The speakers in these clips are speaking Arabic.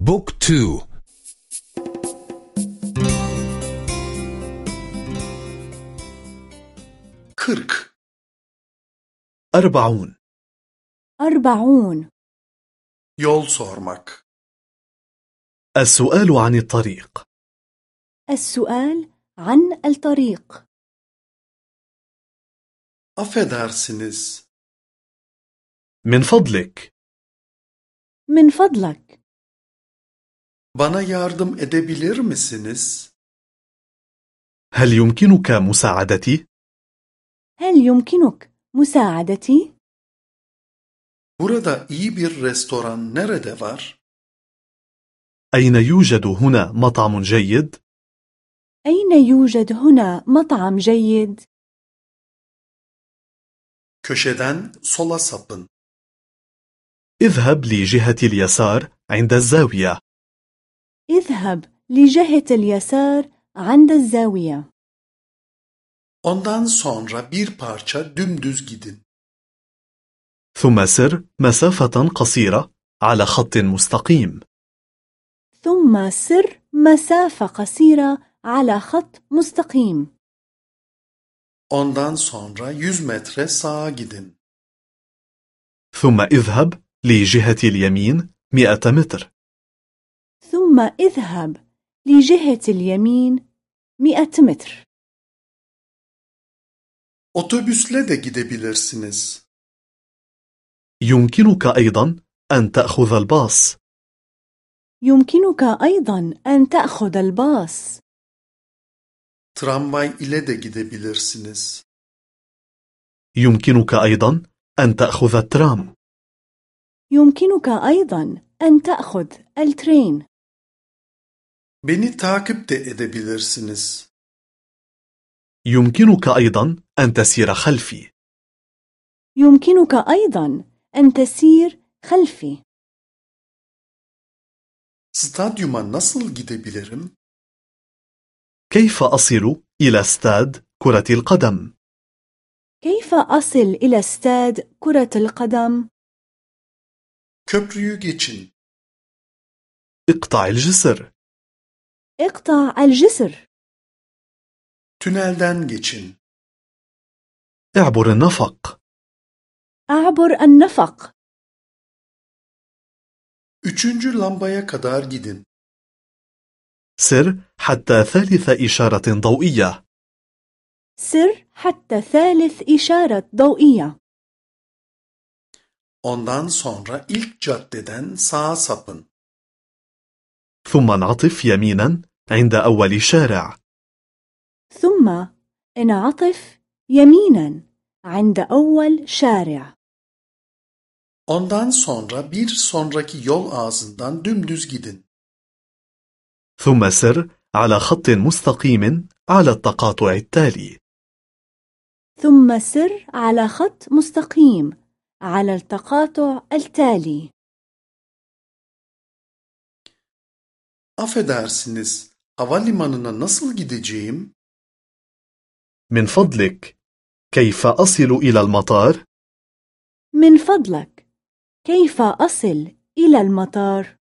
بوك تو. كرك. أربعون. أربعون. yol sormak السؤال عن الطريق. السؤال عن الطريق. affedersiniz من فضلك. من فضلك. Bana yardım edebilir misiniz هل يمكنك مساعدتي؟ هل يمكنك مساعدتي؟ burada iyi bir restoran nerede var أين يوجد هنا مطعم جيد؟ أين يوجد هنا مطعم جيد؟ köşeden sola sapın اذهب لجهة اليسار عند الزاوية اذهب لجهة اليسار عند الزاوية. Ondan sonra bir parça dümdüz gidin. ثم سر مسافة قصيرة على خط مستقيم. ثم سر مسافة قصيرة على خط مستقيم. Ondan sonra 100 metre sağa gidin. ثم اذهب لجهة اليمين مئة متر. ثم اذهب لجهة اليمين مئة متر. Otobüsle de gidebilirsiniz. يمكنك أيضا أن تأخذ الباص. يمكنك أيضا أن تأخذ الباص. Tramvay ile de gidebilirsiniz. يمكنك أيضا أن تأخذ الترام. يمكنك أيضا أن تأخذ الترين. Beni takip de edebilirsiniz. يمكنك أيضا أن تسير خلفي. يمكنك أيضا أن تسير خلفي. Stadyuma nasıl gidebilirim? كيف أصل إلى استاد كرة القدم؟ كيف أصل إلى استاد كرة القدم؟ köprüyü geçin. اقطع الجسر. اقطع الجسر tünelden geçin اعبر النفق أعبر النفق üçüncü lambaya kadar gidin سر حتى ثالث إشارة ضوئية سر حتى ثالث إشارة ضوئية ondan sonra ilk caddeden sağa sapın ثم انعطف يمينا عند أول شارع. ثم انعطف يمينا عند أول شارع. Ondan sonra bir sonraki yol ağzından dümdüz gidin. ثم سر على خط مستقيم على التقاطع التالي. ثم سر على خط مستقيم على التقاطع التالي. Affedersiniz havalimanına nasıl gideceğim? من فضلك. كيف أصل إلى المطار؟ من فضلك. كيف أصل إلى المطار؟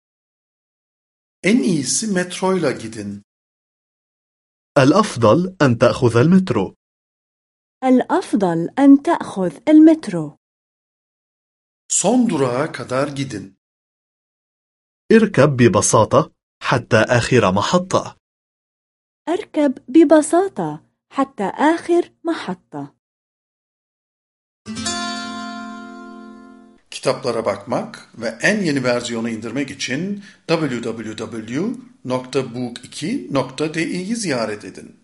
en iyisi metroyla gidin. الأفضل أن تأخذ المترو. الأفضل أن تأخذ المترو. Son durağa kadar gidin. اركب ببساطة. حتى آخر محطة أركب ببساطة حتى آخر محطة Kitaplara bakmak ve en yeni versiyonu indirmek için www.book2.de'yi ziyaret edin.